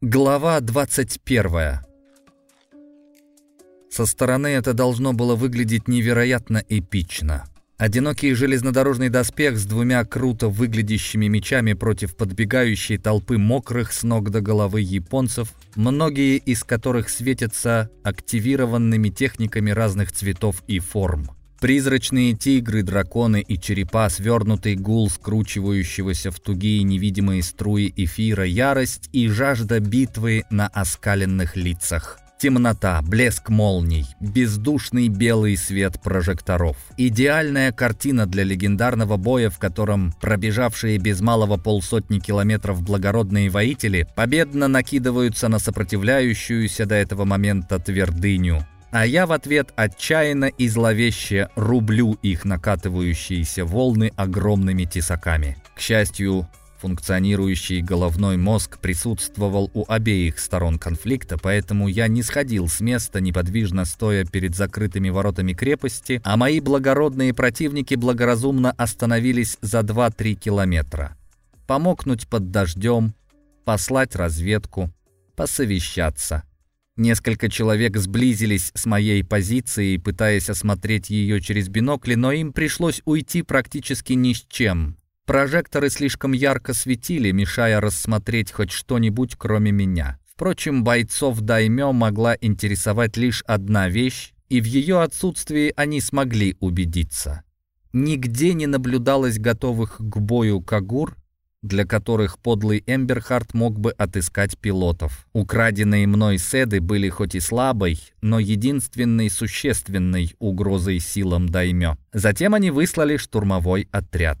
Глава 21 Со стороны это должно было выглядеть невероятно эпично. Одинокий железнодорожный доспех с двумя круто выглядящими мечами против подбегающей толпы мокрых с ног до головы японцев, многие из которых светятся активированными техниками разных цветов и форм. Призрачные тигры, драконы и черепа, свернутый гул скручивающегося в тугие невидимые струи эфира, ярость и жажда битвы на оскаленных лицах. Темнота, блеск молний, бездушный белый свет прожекторов. Идеальная картина для легендарного боя, в котором пробежавшие без малого полсотни километров благородные воители победно накидываются на сопротивляющуюся до этого момента твердыню а я в ответ отчаянно и зловеще рублю их накатывающиеся волны огромными тесаками. К счастью, функционирующий головной мозг присутствовал у обеих сторон конфликта, поэтому я не сходил с места, неподвижно стоя перед закрытыми воротами крепости, а мои благородные противники благоразумно остановились за 2-3 километра. Помокнуть под дождем, послать разведку, посовещаться. Несколько человек сблизились с моей позицией, пытаясь осмотреть ее через бинокли, но им пришлось уйти практически ни с чем. Прожекторы слишком ярко светили, мешая рассмотреть хоть что-нибудь, кроме меня. Впрочем, бойцов Даймё могла интересовать лишь одна вещь, и в ее отсутствии они смогли убедиться. Нигде не наблюдалось готовых к бою кагур, для которых подлый Эмберхард мог бы отыскать пилотов. Украденные мной седы были хоть и слабой, но единственной существенной угрозой силам Даймё. Затем они выслали штурмовой отряд.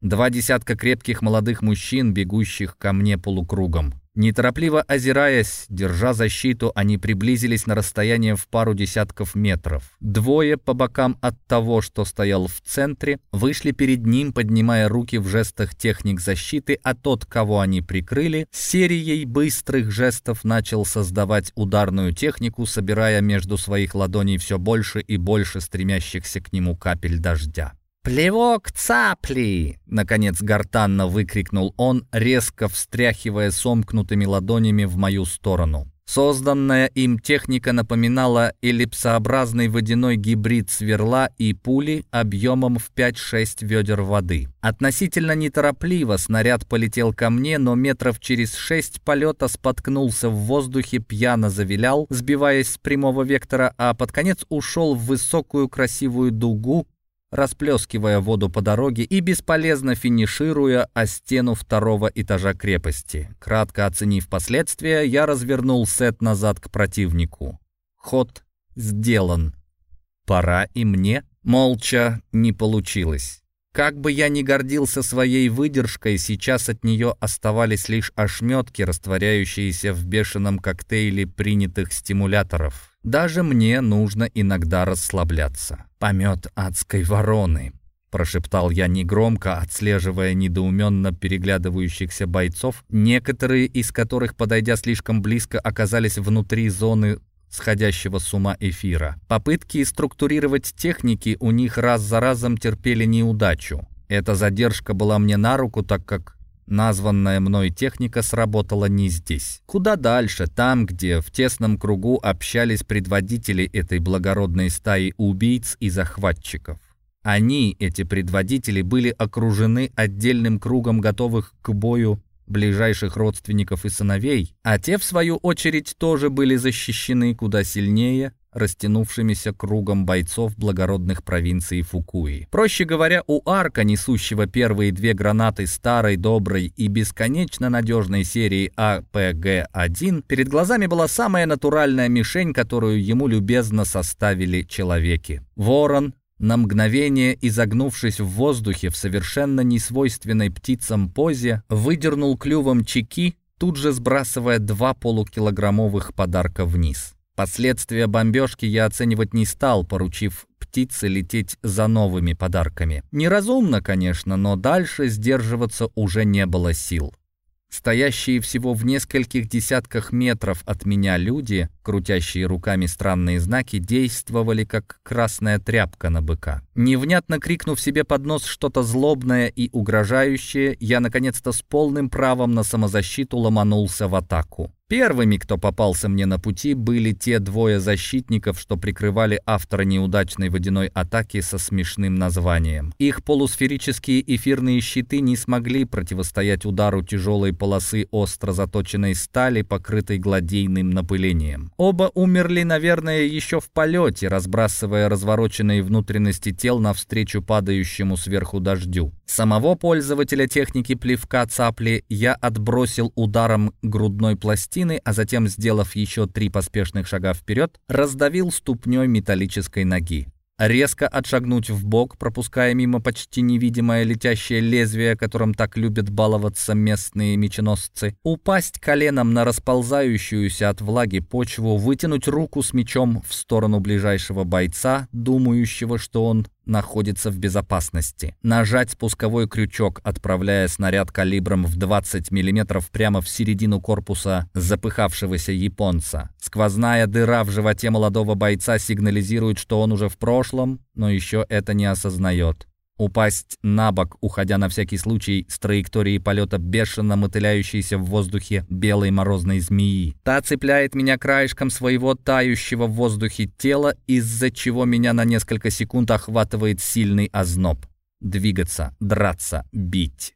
Два десятка крепких молодых мужчин, бегущих ко мне полукругом. Неторопливо озираясь, держа защиту, они приблизились на расстояние в пару десятков метров. Двое по бокам от того, что стоял в центре, вышли перед ним, поднимая руки в жестах техник защиты, а тот, кого они прикрыли, серией быстрых жестов начал создавать ударную технику, собирая между своих ладоней все больше и больше стремящихся к нему капель дождя. «Плевок цапли!» — наконец гортанно выкрикнул он, резко встряхивая сомкнутыми ладонями в мою сторону. Созданная им техника напоминала эллипсообразный водяной гибрид сверла и пули объемом в 5-6 ведер воды. Относительно неторопливо снаряд полетел ко мне, но метров через шесть полета споткнулся в воздухе, пьяно завилял, сбиваясь с прямого вектора, а под конец ушел в высокую красивую дугу, расплескивая воду по дороге и бесполезно финишируя о стену второго этажа крепости. Кратко оценив последствия, я развернул сет назад к противнику. Ход сделан. Пора и мне. Молча не получилось. Как бы я ни гордился своей выдержкой, сейчас от нее оставались лишь ошметки, растворяющиеся в бешеном коктейле принятых стимуляторов. Даже мне нужно иногда расслабляться. Помет адской вороны. Прошептал я негромко, отслеживая недоуменно переглядывающихся бойцов, некоторые из которых, подойдя слишком близко, оказались внутри зоны сходящего с ума эфира. Попытки структурировать техники у них раз за разом терпели неудачу. Эта задержка была мне на руку, так как Названная мной техника сработала не здесь. Куда дальше, там, где в тесном кругу общались предводители этой благородной стаи убийц и захватчиков. Они, эти предводители, были окружены отдельным кругом готовых к бою ближайших родственников и сыновей, а те, в свою очередь, тоже были защищены куда сильнее растянувшимися кругом бойцов благородных провинций Фукуи. Проще говоря, у арка, несущего первые две гранаты старой, доброй и бесконечно надежной серии АПГ-1, перед глазами была самая натуральная мишень, которую ему любезно составили человеки. Ворон, на мгновение, изогнувшись в воздухе в совершенно несвойственной птицам позе, выдернул клювом чеки, тут же сбрасывая два полукилограммовых подарка вниз. Последствия бомбежки я оценивать не стал, поручив птице лететь за новыми подарками. Неразумно, конечно, но дальше сдерживаться уже не было сил. Стоящие всего в нескольких десятках метров от меня люди, крутящие руками странные знаки, действовали как красная тряпка на быка. Невнятно крикнув себе под нос что-то злобное и угрожающее, я наконец-то с полным правом на самозащиту ломанулся в атаку. Первыми, кто попался мне на пути, были те двое защитников, что прикрывали автора неудачной водяной атаки со смешным названием. Их полусферические эфирные щиты не смогли противостоять удару тяжелой полосы остро заточенной стали, покрытой гладийным напылением. Оба умерли, наверное, еще в полете, разбрасывая развороченные внутренности тел навстречу падающему сверху дождю. Самого пользователя техники плевка цапли я отбросил ударом грудной пластины, пластины, а затем, сделав еще три поспешных шага вперед, раздавил ступней металлической ноги. Резко отшагнуть в бок, пропуская мимо почти невидимое летящее лезвие, которым так любят баловаться местные меченосцы, упасть коленом на расползающуюся от влаги почву, вытянуть руку с мечом в сторону ближайшего бойца, думающего, что он находится в безопасности. Нажать спусковой крючок, отправляя снаряд калибром в 20 мм прямо в середину корпуса запыхавшегося японца. Сквозная дыра в животе молодого бойца сигнализирует, что он уже в прошлом, но еще это не осознает. Упасть на бок, уходя на всякий случай с траектории полета бешено мотыляющейся в воздухе белой морозной змеи. Та цепляет меня краешком своего тающего в воздухе тела, из-за чего меня на несколько секунд охватывает сильный озноб. Двигаться, драться, бить.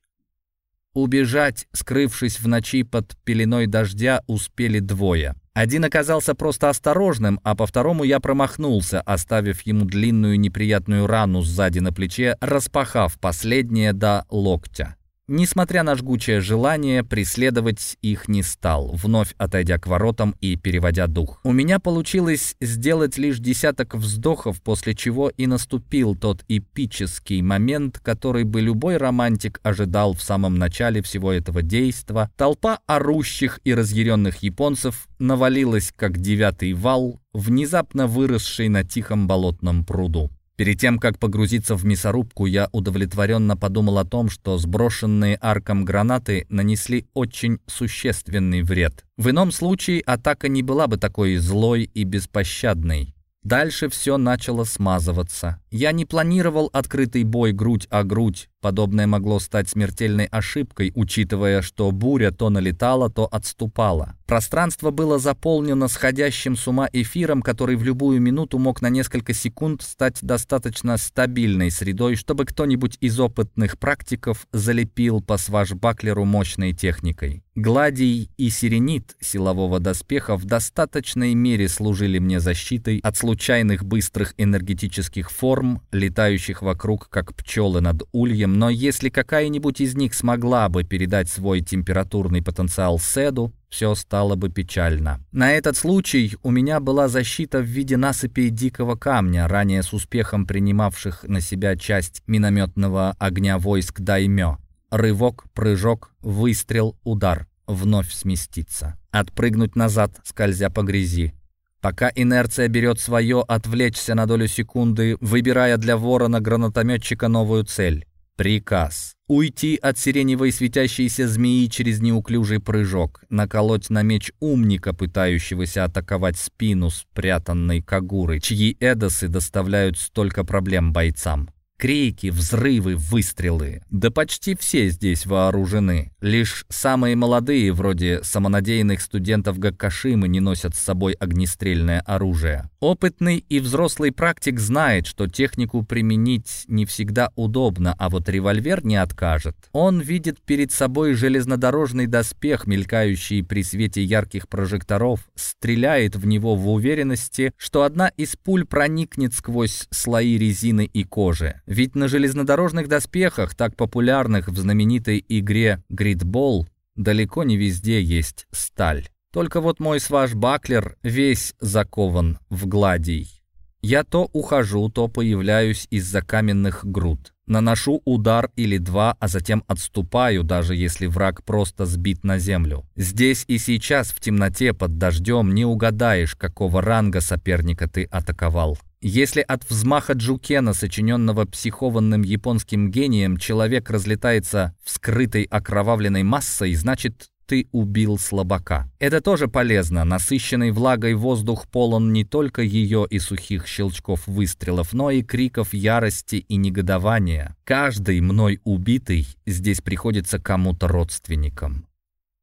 Убежать, скрывшись в ночи под пеленой дождя, успели двое. Один оказался просто осторожным, а по второму я промахнулся, оставив ему длинную неприятную рану сзади на плече, распахав последнее до локтя. Несмотря на жгучее желание, преследовать их не стал, вновь отойдя к воротам и переводя дух. У меня получилось сделать лишь десяток вздохов, после чего и наступил тот эпический момент, который бы любой романтик ожидал в самом начале всего этого действа. Толпа орущих и разъяренных японцев навалилась, как девятый вал, внезапно выросший на тихом болотном пруду. Перед тем, как погрузиться в мясорубку, я удовлетворенно подумал о том, что сброшенные арком гранаты нанесли очень существенный вред. В ином случае атака не была бы такой злой и беспощадной. Дальше все начало смазываться. Я не планировал открытый бой грудь о грудь, Подобное могло стать смертельной ошибкой, учитывая, что буря то налетала, то отступала. Пространство было заполнено сходящим с ума эфиром, который в любую минуту мог на несколько секунд стать достаточно стабильной средой, чтобы кто-нибудь из опытных практиков залепил по сважбаклеру мощной техникой. Гладий и сиренит силового доспеха в достаточной мере служили мне защитой от случайных быстрых энергетических форм, летающих вокруг, как пчелы над ульем, но если какая-нибудь из них смогла бы передать свой температурный потенциал Седу, все стало бы печально. На этот случай у меня была защита в виде насыпи дикого камня, ранее с успехом принимавших на себя часть минометного огня войск Даймё. Рывок, прыжок, выстрел, удар. Вновь сместиться. Отпрыгнуть назад, скользя по грязи. Пока инерция берет свое, отвлечься на долю секунды, выбирая для ворона-гранатометчика новую цель. Приказ. Уйти от сиреневой светящейся змеи через неуклюжий прыжок, наколоть на меч умника, пытающегося атаковать спину спрятанной кагуры, чьи эдосы доставляют столько проблем бойцам. Крики, взрывы, выстрелы. Да почти все здесь вооружены. Лишь самые молодые, вроде самонадеянных студентов Гаккашимы, не носят с собой огнестрельное оружие. Опытный и взрослый практик знает, что технику применить не всегда удобно, а вот револьвер не откажет. Он видит перед собой железнодорожный доспех, мелькающий при свете ярких прожекторов, стреляет в него в уверенности, что одна из пуль проникнет сквозь слои резины и кожи. Ведь на железнодорожных доспехах, так популярных в знаменитой игре «Гридбол», далеко не везде есть сталь. Только вот мой свашбаклер весь закован в гладий. Я то ухожу, то появляюсь из-за каменных груд. Наношу удар или два, а затем отступаю, даже если враг просто сбит на землю. Здесь и сейчас в темноте под дождем не угадаешь, какого ранга соперника ты атаковал. Если от взмаха Джукена, сочиненного психованным японским гением, человек разлетается в скрытой окровавленной массой, значит, ты убил слабака. Это тоже полезно. Насыщенный влагой воздух полон не только ее и сухих щелчков выстрелов, но и криков ярости и негодования. Каждый мной убитый здесь приходится кому-то родственником.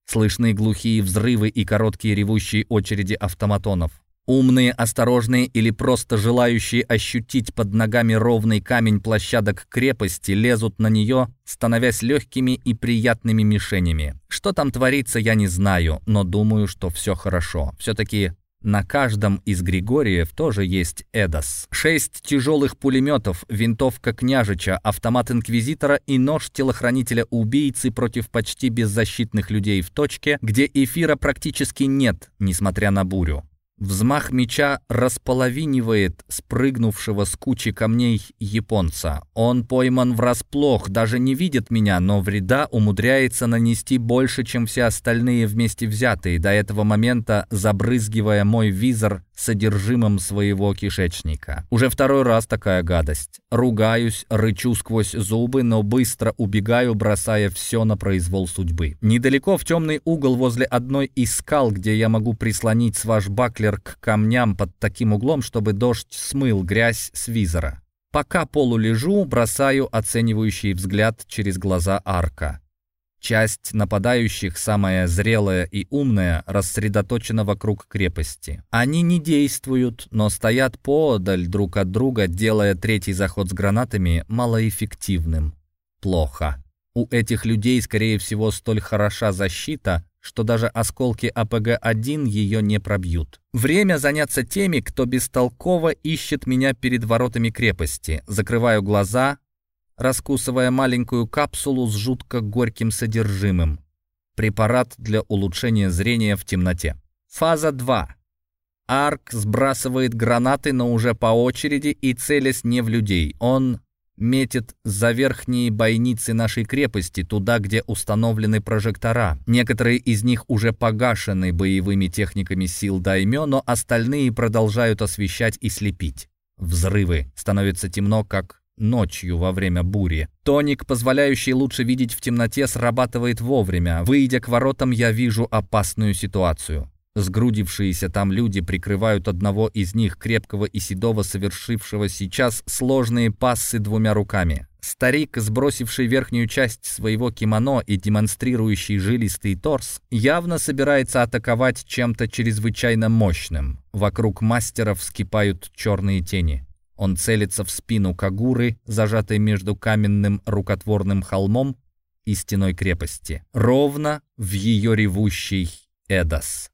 Слышны глухие взрывы и короткие ревущие очереди автоматонов. Умные, осторожные или просто желающие ощутить под ногами ровный камень площадок крепости лезут на нее, становясь легкими и приятными мишенями. Что там творится, я не знаю, но думаю, что все хорошо. Все-таки на каждом из Григориев тоже есть Эдос. Шесть тяжелых пулеметов, винтовка княжича, автомат инквизитора и нож телохранителя-убийцы против почти беззащитных людей в точке, где эфира практически нет, несмотря на бурю. Взмах меча располовинивает спрыгнувшего с кучи камней японца. Он пойман врасплох, даже не видит меня, но вреда умудряется нанести больше, чем все остальные вместе взятые, до этого момента забрызгивая мой визор содержимым своего кишечника. Уже второй раз такая гадость. Ругаюсь, рычу сквозь зубы, но быстро убегаю, бросая все на произвол судьбы. Недалеко в темный угол возле одной из скал, где я могу прислонить свашбаклер к камням под таким углом, чтобы дождь смыл грязь с визора. Пока полулежу, бросаю оценивающий взгляд через глаза арка. Часть нападающих, самая зрелая и умная, рассредоточена вокруг крепости. Они не действуют, но стоят поодаль друг от друга, делая третий заход с гранатами малоэффективным. Плохо. У этих людей, скорее всего, столь хороша защита, что даже осколки АПГ-1 ее не пробьют. Время заняться теми, кто бестолково ищет меня перед воротами крепости. Закрываю глаза, раскусывая маленькую капсулу с жутко горьким содержимым. Препарат для улучшения зрения в темноте. Фаза 2. Арк сбрасывает гранаты, но уже по очереди и целясь не в людей. Он метит за верхние бойницы нашей крепости, туда, где установлены прожектора. Некоторые из них уже погашены боевыми техниками сил Даймё, но остальные продолжают освещать и слепить. Взрывы. Становится темно, как ночью во время бури. Тоник, позволяющий лучше видеть в темноте, срабатывает вовремя. Выйдя к воротам, я вижу опасную ситуацию. Сгрудившиеся там люди прикрывают одного из них, крепкого и седого, совершившего сейчас сложные пассы двумя руками. Старик, сбросивший верхнюю часть своего кимоно и демонстрирующий жилистый торс, явно собирается атаковать чем-то чрезвычайно мощным. Вокруг мастера вскипают черные тени. Он целится в спину Кагуры, зажатой между каменным рукотворным холмом и стеной крепости, ровно в ее ревущий Эдос.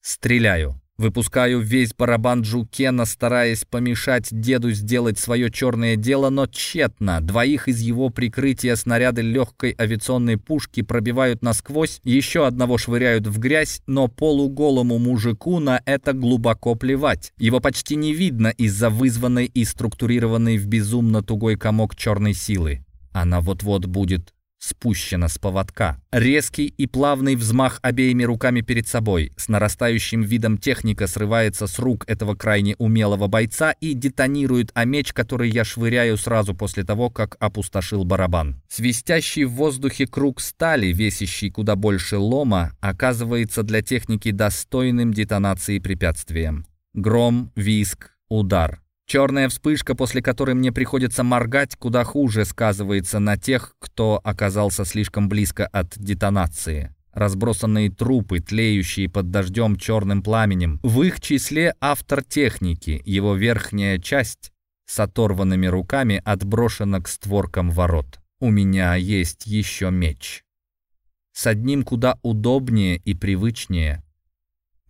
Стреляю. Выпускаю весь барабан Джукена, стараясь помешать деду сделать свое черное дело, но тщетно. Двоих из его прикрытия снаряды легкой авиационной пушки пробивают насквозь, еще одного швыряют в грязь, но полуголому мужику на это глубоко плевать. Его почти не видно из-за вызванной и структурированной в безумно тугой комок черной силы. Она вот-вот будет спущена с поводка. Резкий и плавный взмах обеими руками перед собой. С нарастающим видом техника срывается с рук этого крайне умелого бойца и детонирует о меч, который я швыряю сразу после того, как опустошил барабан. Свистящий в воздухе круг стали, весящий куда больше лома, оказывается для техники достойным детонации препятствием. Гром, виск, удар. Черная вспышка, после которой мне приходится моргать, куда хуже сказывается на тех, кто оказался слишком близко от детонации. Разбросанные трупы, тлеющие под дождем черным пламенем. В их числе автор техники, его верхняя часть с оторванными руками отброшена к створкам ворот. У меня есть еще меч. С одним куда удобнее и привычнее.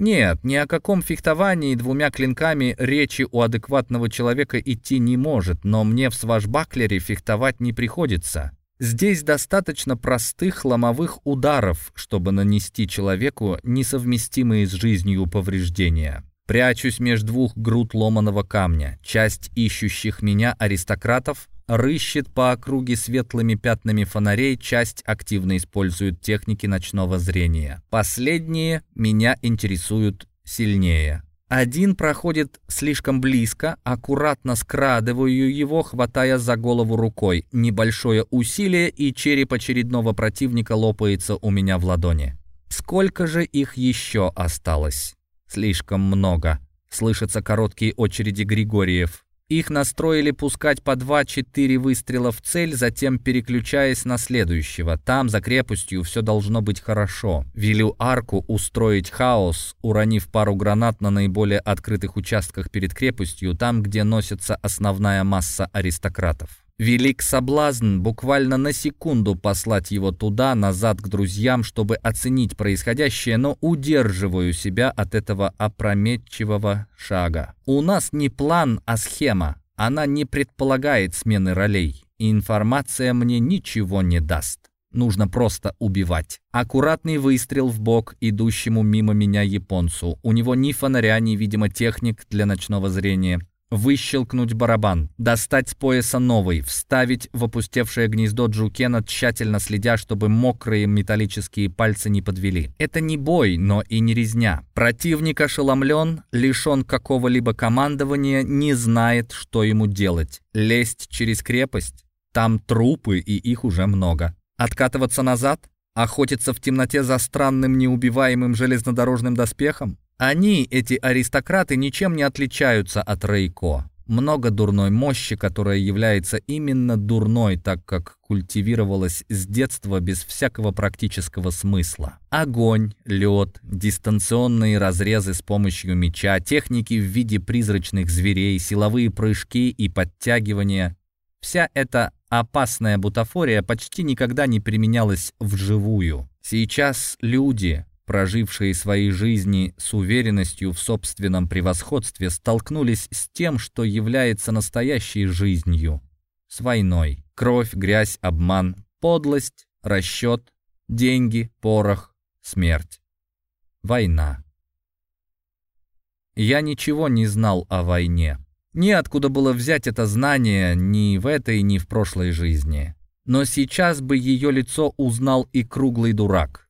Нет, ни о каком фехтовании двумя клинками речи у адекватного человека идти не может, но мне в свашбаклере фехтовать не приходится. Здесь достаточно простых ломовых ударов, чтобы нанести человеку несовместимые с жизнью повреждения. Прячусь между двух груд ломаного камня. Часть ищущих меня аристократов рыщет по округе светлыми пятнами фонарей, часть активно использует техники ночного зрения. Последние меня интересуют сильнее. Один проходит слишком близко, аккуратно скрадываю его, хватая за голову рукой. Небольшое усилие, и череп очередного противника лопается у меня в ладони. Сколько же их еще осталось? Слишком много. Слышатся короткие очереди Григорьев. Их настроили пускать по 2-4 выстрела в цель, затем переключаясь на следующего. Там, за крепостью, все должно быть хорошо. Велю арку устроить хаос, уронив пару гранат на наиболее открытых участках перед крепостью, там, где носится основная масса аристократов. Велик соблазн буквально на секунду послать его туда, назад к друзьям, чтобы оценить происходящее, но удерживаю себя от этого опрометчивого шага. У нас не план, а схема. Она не предполагает смены ролей. Информация мне ничего не даст. Нужно просто убивать. Аккуратный выстрел в бок идущему мимо меня японцу. У него ни фонаря, ни, видимо, техник для ночного зрения. Выщелкнуть барабан, достать с пояса новый, вставить в опустевшее гнездо Джукена, тщательно следя, чтобы мокрые металлические пальцы не подвели. Это не бой, но и не резня. Противник ошеломлен, лишен какого-либо командования, не знает, что ему делать. Лезть через крепость? Там трупы, и их уже много. Откатываться назад? Охотиться в темноте за странным неубиваемым железнодорожным доспехом? Они, эти аристократы, ничем не отличаются от Рейко. Много дурной мощи, которая является именно дурной, так как культивировалась с детства без всякого практического смысла. Огонь, лед, дистанционные разрезы с помощью меча, техники в виде призрачных зверей, силовые прыжки и подтягивания. Вся эта опасная бутафория почти никогда не применялась вживую. Сейчас люди, прожившие свои жизни с уверенностью в собственном превосходстве, столкнулись с тем, что является настоящей жизнью, с войной. Кровь, грязь, обман, подлость, расчет, деньги, порох, смерть. Война. Я ничего не знал о войне. Неоткуда было взять это знание ни в этой, ни в прошлой жизни. Но сейчас бы ее лицо узнал и круглый дурак.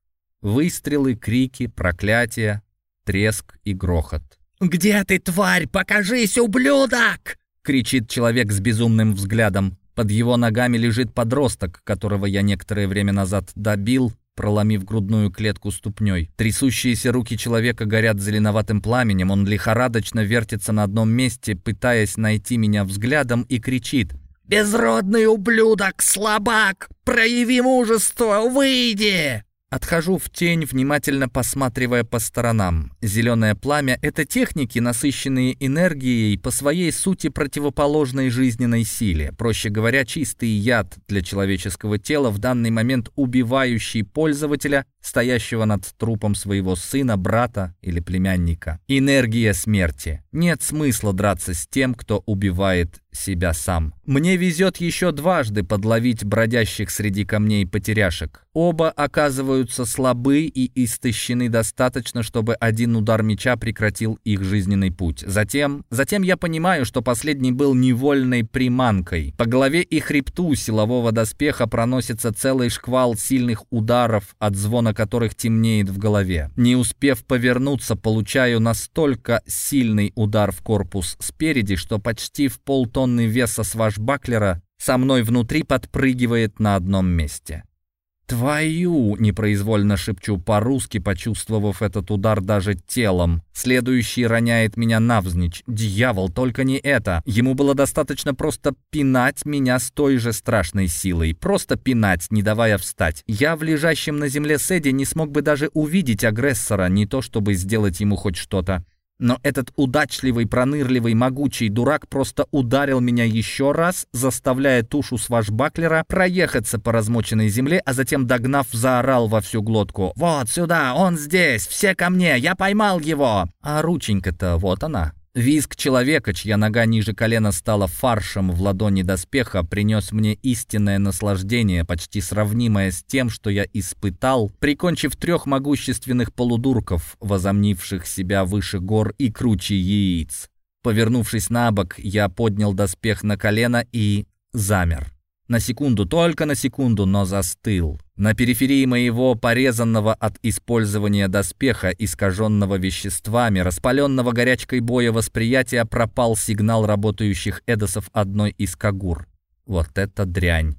Выстрелы, крики, проклятия, треск и грохот. «Где ты, тварь? Покажись, ублюдок!» — кричит человек с безумным взглядом. Под его ногами лежит подросток, которого я некоторое время назад добил, проломив грудную клетку ступней. Трясущиеся руки человека горят зеленоватым пламенем, он лихорадочно вертится на одном месте, пытаясь найти меня взглядом, и кричит «Безродный ублюдок, слабак! Прояви мужество, выйди!» Отхожу в тень, внимательно посматривая по сторонам. Зеленое пламя — это техники, насыщенные энергией, по своей сути противоположной жизненной силе. Проще говоря, чистый яд для человеческого тела, в данный момент убивающий пользователя, стоящего над трупом своего сына, брата или племянника. Энергия смерти. Нет смысла драться с тем, кто убивает себя сам. Мне везет еще дважды подловить бродящих среди камней потеряшек. Оба оказываются слабы и истощены достаточно, чтобы один удар меча прекратил их жизненный путь. Затем, затем я понимаю, что последний был невольной приманкой. По голове и хребту силового доспеха проносится целый шквал сильных ударов, от звона которых темнеет в голове. Не успев повернуться, получаю настолько сильный удар в корпус спереди, что почти в полтона тонны веса свашбаклера со мной внутри подпрыгивает на одном месте. «Твою!» — непроизвольно шепчу по-русски, почувствовав этот удар даже телом. Следующий роняет меня навзничь. Дьявол, только не это. Ему было достаточно просто пинать меня с той же страшной силой. Просто пинать, не давая встать. Я в лежащем на земле Седе не смог бы даже увидеть агрессора, не то чтобы сделать ему хоть что-то. Но этот удачливый, пронырливый, могучий дурак просто ударил меня еще раз, заставляя тушу свашбаклера проехаться по размоченной земле, а затем, догнав, заорал во всю глотку. «Вот сюда, он здесь, все ко мне, я поймал его!» А рученька-то вот она. Визг человека, чья нога ниже колена стала фаршем в ладони доспеха, принес мне истинное наслаждение, почти сравнимое с тем, что я испытал, прикончив трех могущественных полудурков, возомнивших себя выше гор и круче яиц. Повернувшись на бок, я поднял доспех на колено и замер. На секунду, только на секунду, но застыл. На периферии моего порезанного от использования доспеха, искаженного веществами, распаленного горячкой боя восприятия, пропал сигнал работающих эдосов одной из кагур. Вот это дрянь.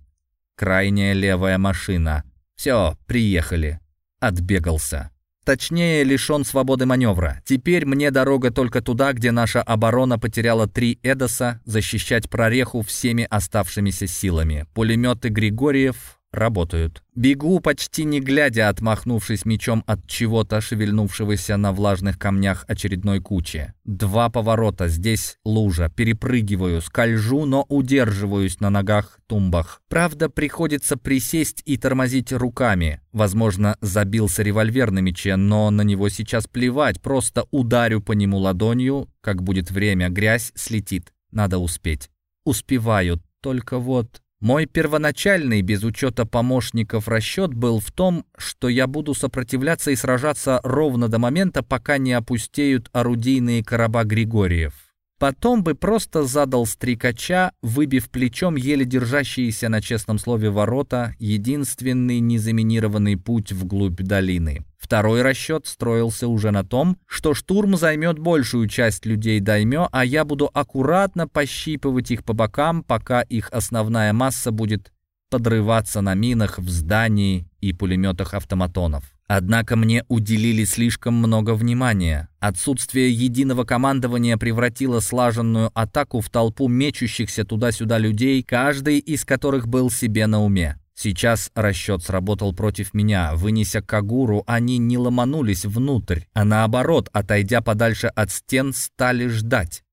Крайняя левая машина. Все, приехали. Отбегался. Точнее, лишен свободы маневра. Теперь мне дорога только туда, где наша оборона потеряла три Эдоса, защищать прореху всеми оставшимися силами. Пулеметы Григорьев работают. Бегу, почти не глядя, отмахнувшись мечом от чего-то, шевельнувшегося на влажных камнях очередной кучи. Два поворота, здесь лужа, перепрыгиваю, скольжу, но удерживаюсь на ногах-тумбах. Правда, приходится присесть и тормозить руками. Возможно, забился револьвер на мече, но на него сейчас плевать, просто ударю по нему ладонью, как будет время, грязь слетит. Надо успеть. Успеваю, только вот... Мой первоначальный, без учета помощников, расчет был в том, что я буду сопротивляться и сражаться ровно до момента, пока не опустеют орудийные короба Григорьев. Потом бы просто задал стрекача, выбив плечом еле держащиеся на честном слове ворота, единственный незаминированный путь вглубь долины. Второй расчет строился уже на том, что штурм займет большую часть людей даймё, а я буду аккуратно пощипывать их по бокам, пока их основная масса будет подрываться на минах в здании и пулеметах автоматонов. Однако мне уделили слишком много внимания. Отсутствие единого командования превратило слаженную атаку в толпу мечущихся туда-сюда людей, каждый из которых был себе на уме. Сейчас расчет сработал против меня. Вынеся Кагуру, они не ломанулись внутрь, а наоборот, отойдя подальше от стен, стали ждать.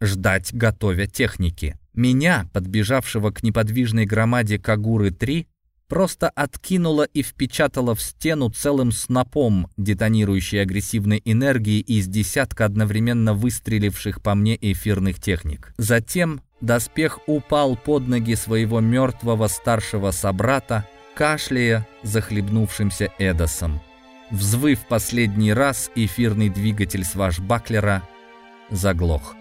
Ждать, готовя техники. Меня, подбежавшего к неподвижной громаде Кагуры-3, просто откинула и впечатала в стену целым снопом детонирующей агрессивной энергии из десятка одновременно выстреливших по мне эфирных техник. Затем доспех упал под ноги своего мертвого старшего собрата, кашляя захлебнувшимся Эдосом. Взвыв последний раз, эфирный двигатель свашбаклера заглох.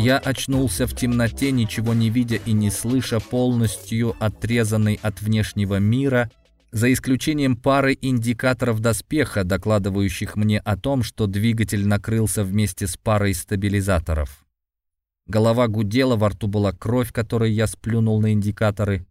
Я очнулся в темноте, ничего не видя и не слыша, полностью отрезанный от внешнего мира, за исключением пары индикаторов доспеха, докладывающих мне о том, что двигатель накрылся вместе с парой стабилизаторов. Голова гудела, во рту была кровь, которой я сплюнул на индикаторы.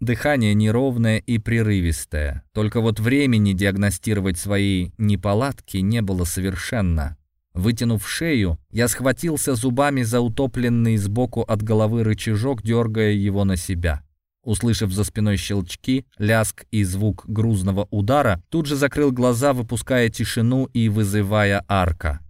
Дыхание неровное и прерывистое. Только вот времени диагностировать свои неполадки не было совершенно. Вытянув шею, я схватился зубами за утопленный сбоку от головы рычажок, дергая его на себя. Услышав за спиной щелчки, ляск и звук грузного удара, тут же закрыл глаза, выпуская тишину и вызывая арка.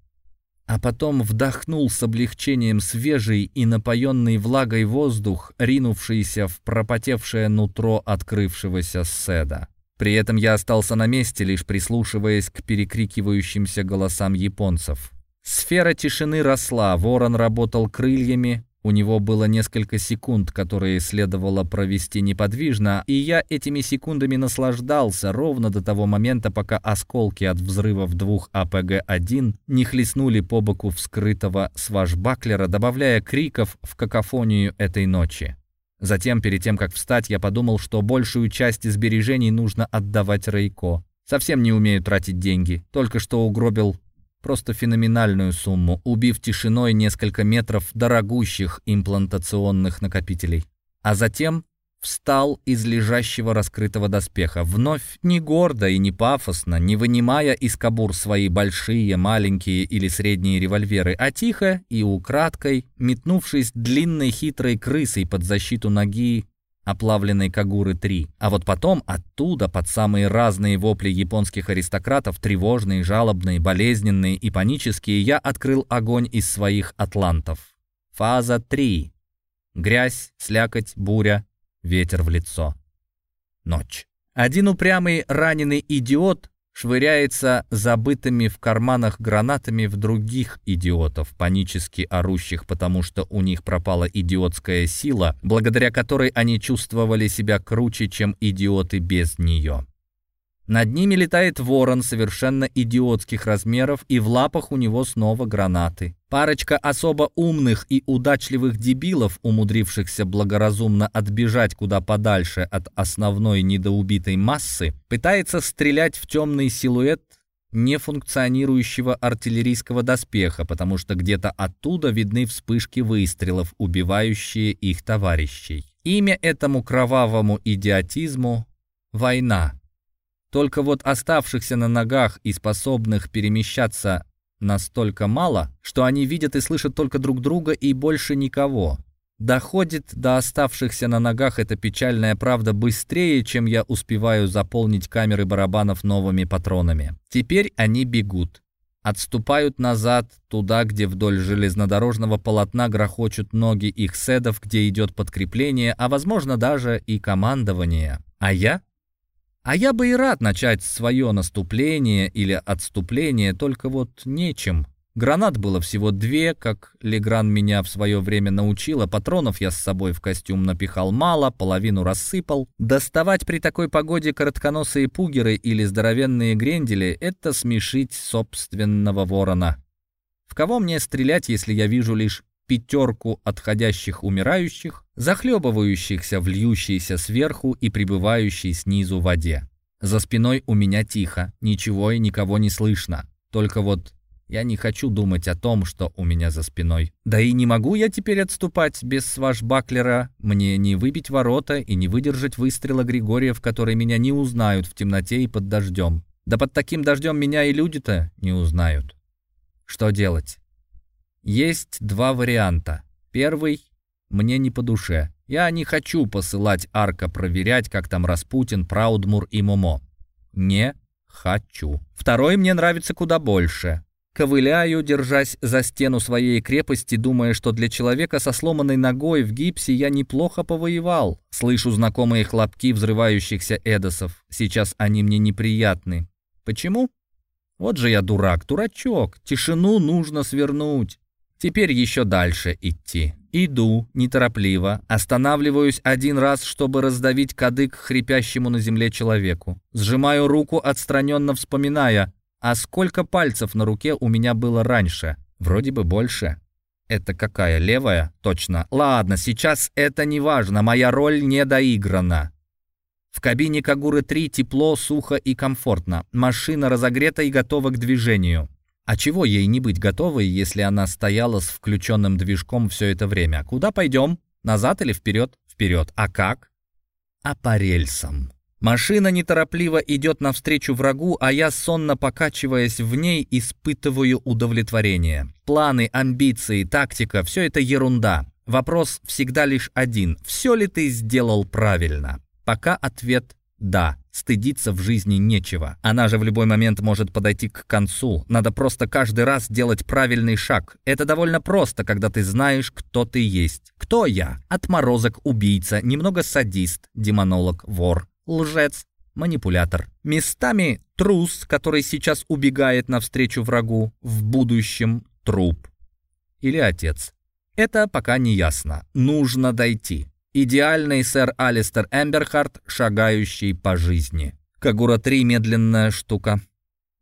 А потом вдохнул с облегчением свежий и напоенный влагой воздух, ринувшийся в пропотевшее нутро открывшегося седа. При этом я остался на месте, лишь прислушиваясь к перекрикивающимся голосам японцев. Сфера тишины росла, ворон работал крыльями, у него было несколько секунд, которые следовало провести неподвижно, и я этими секундами наслаждался ровно до того момента, пока осколки от взрывов двух АПГ-1 не хлестнули по боку вскрытого сважбаклера, добавляя криков в какофонию этой ночи. Затем, перед тем, как встать, я подумал, что большую часть сбережений нужно отдавать Рейко. Совсем не умею тратить деньги. Только что угробил просто феноменальную сумму, убив тишиной несколько метров дорогущих имплантационных накопителей. А затем встал из лежащего раскрытого доспеха, вновь не гордо и не пафосно, не вынимая из кабур свои большие, маленькие или средние револьверы, а тихо и украдкой, метнувшись длинной хитрой крысой под защиту ноги оплавленной Кагуры-3. А вот потом оттуда, под самые разные вопли японских аристократов, тревожные, жалобные, болезненные и панические, я открыл огонь из своих атлантов. Фаза 3. Грязь, слякоть, буря, ветер в лицо. Ночь. Один упрямый раненый идиот швыряется забытыми в карманах гранатами в других идиотов, панически орущих, потому что у них пропала идиотская сила, благодаря которой они чувствовали себя круче, чем идиоты без нее. Над ними летает ворон совершенно идиотских размеров, и в лапах у него снова гранаты. Парочка особо умных и удачливых дебилов, умудрившихся благоразумно отбежать куда подальше от основной недоубитой массы, пытается стрелять в темный силуэт нефункционирующего артиллерийского доспеха, потому что где-то оттуда видны вспышки выстрелов, убивающие их товарищей. Имя этому кровавому идиотизму — война. Только вот оставшихся на ногах и способных перемещаться настолько мало, что они видят и слышат только друг друга и больше никого. Доходит до оставшихся на ногах эта печальная правда быстрее, чем я успеваю заполнить камеры барабанов новыми патронами. Теперь они бегут. Отступают назад, туда, где вдоль железнодорожного полотна грохочут ноги их седов, где идет подкрепление, а возможно даже и командование. А я? А я бы и рад начать свое наступление или отступление, только вот нечем. Гранат было всего две, как Легран меня в свое время научила. Патронов я с собой в костюм напихал мало, половину рассыпал. Доставать при такой погоде коротконосые пугеры или здоровенные грендели — это смешить собственного ворона. В кого мне стрелять, если я вижу лишь пятерку отходящих умирающих, захлебывающихся в льющейся сверху и прибывающей снизу воде? За спиной у меня тихо, ничего и никого не слышно. Только вот я не хочу думать о том, что у меня за спиной. Да и не могу я теперь отступать без свашбаклера. Мне не выбить ворота и не выдержать выстрела Григория, в который меня не узнают в темноте и под дождем. Да под таким дождем меня и люди-то не узнают. Что делать? Есть два варианта. Первый — мне не по душе. Я не хочу посылать Арка проверять, как там Распутин, Праудмур и Момо. Не хочу. Второй мне нравится куда больше. Ковыляю, держась за стену своей крепости, думая, что для человека со сломанной ногой в гипсе я неплохо повоевал. Слышу знакомые хлопки взрывающихся эдосов. Сейчас они мне неприятны. Почему? Вот же я дурак, дурачок. Тишину нужно свернуть. Теперь еще дальше идти. Иду, неторопливо, останавливаюсь один раз, чтобы раздавить кадык хрипящему на земле человеку. Сжимаю руку, отстраненно вспоминая, а сколько пальцев на руке у меня было раньше? Вроде бы больше. Это какая, левая? Точно. Ладно, сейчас это не важно, моя роль не доиграна. В кабине Кагуры-3 тепло, сухо и комфортно. Машина разогрета и готова к движению. А чего ей не быть готовой, если она стояла с включенным движком все это время? Куда пойдем? Назад или вперед? Вперед. А как? А по рельсам. Машина неторопливо идет навстречу врагу, а я, сонно покачиваясь в ней, испытываю удовлетворение. Планы, амбиции, тактика — все это ерунда. Вопрос всегда лишь один. Все ли ты сделал правильно? Пока ответ «да». Стыдиться в жизни нечего. Она же в любой момент может подойти к концу. Надо просто каждый раз делать правильный шаг. Это довольно просто, когда ты знаешь, кто ты есть. Кто я? Отморозок, убийца, немного садист, демонолог, вор, лжец, манипулятор. Местами трус, который сейчас убегает навстречу врагу, в будущем труп. Или отец. Это пока не ясно. Нужно дойти. Идеальный сэр Алистер Эмберхарт, шагающий по жизни. Кагура-3 медленная штука.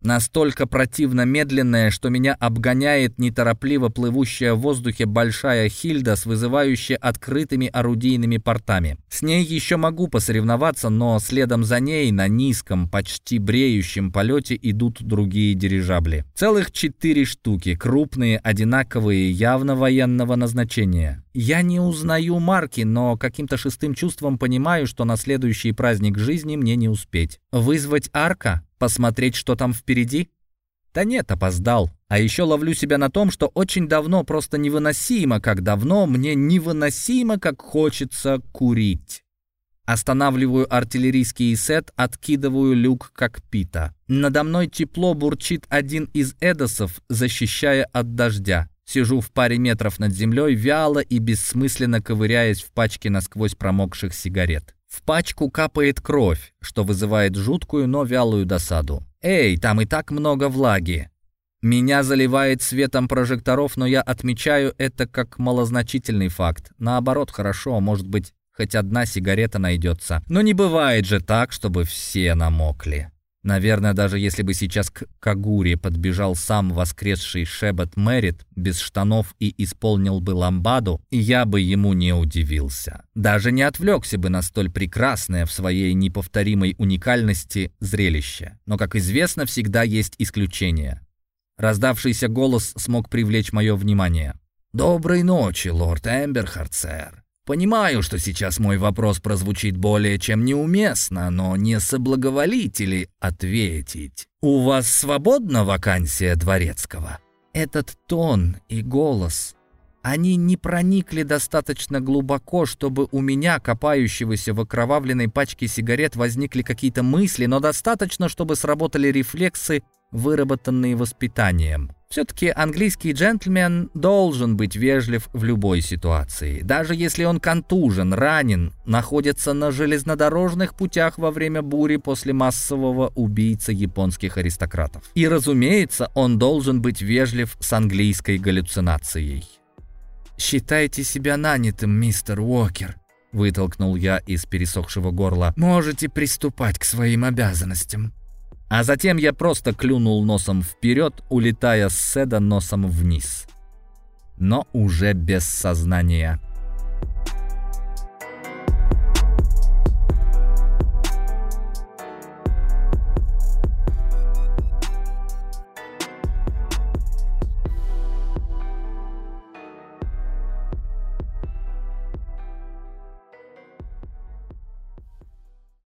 Настолько противно медленная, что меня обгоняет неторопливо плывущая в воздухе большая хильда с вызывающей открытыми орудийными портами. С ней еще могу посоревноваться, но следом за ней на низком, почти бреющем полете идут другие дирижабли. Целых четыре штуки, крупные, одинаковые, явно военного назначения. Я не узнаю марки, но каким-то шестым чувством понимаю, что на следующий праздник жизни мне не успеть. Вызвать арка? Посмотреть, что там впереди? Да нет, опоздал. А еще ловлю себя на том, что очень давно, просто невыносимо, как давно мне невыносимо, как хочется курить. Останавливаю артиллерийский сет, откидываю люк кокпита. Надо мной тепло бурчит один из эдосов, защищая от дождя. Сижу в паре метров над землей, вяло и бессмысленно ковыряясь в пачке насквозь промокших сигарет. В пачку капает кровь, что вызывает жуткую, но вялую досаду. «Эй, там и так много влаги!» Меня заливает светом прожекторов, но я отмечаю это как малозначительный факт. Наоборот, хорошо, может быть, хоть одна сигарета найдется. Но не бывает же так, чтобы все намокли. Наверное, даже если бы сейчас к Кагуре подбежал сам воскресший Шебет Мэрит без штанов и исполнил бы ламбаду, я бы ему не удивился. Даже не отвлекся бы на столь прекрасное в своей неповторимой уникальности зрелище. Но, как известно, всегда есть исключения. Раздавшийся голос смог привлечь мое внимание. «Доброй ночи, лорд Эмберхард, сэр. Понимаю, что сейчас мой вопрос прозвучит более чем неуместно, но не соблаговолите ли ответить? У вас свободна вакансия дворецкого? Этот тон и голос, они не проникли достаточно глубоко, чтобы у меня, копающегося в окровавленной пачке сигарет, возникли какие-то мысли, но достаточно, чтобы сработали рефлексы, выработанные воспитанием. Все-таки английский джентльмен должен быть вежлив в любой ситуации. Даже если он контужен, ранен, находится на железнодорожных путях во время бури после массового убийцы японских аристократов. И, разумеется, он должен быть вежлив с английской галлюцинацией. «Считайте себя нанятым, мистер Уокер», — вытолкнул я из пересохшего горла. «Можете приступать к своим обязанностям». А затем я просто клюнул носом вперед, улетая с седа носом вниз. Но уже без сознания.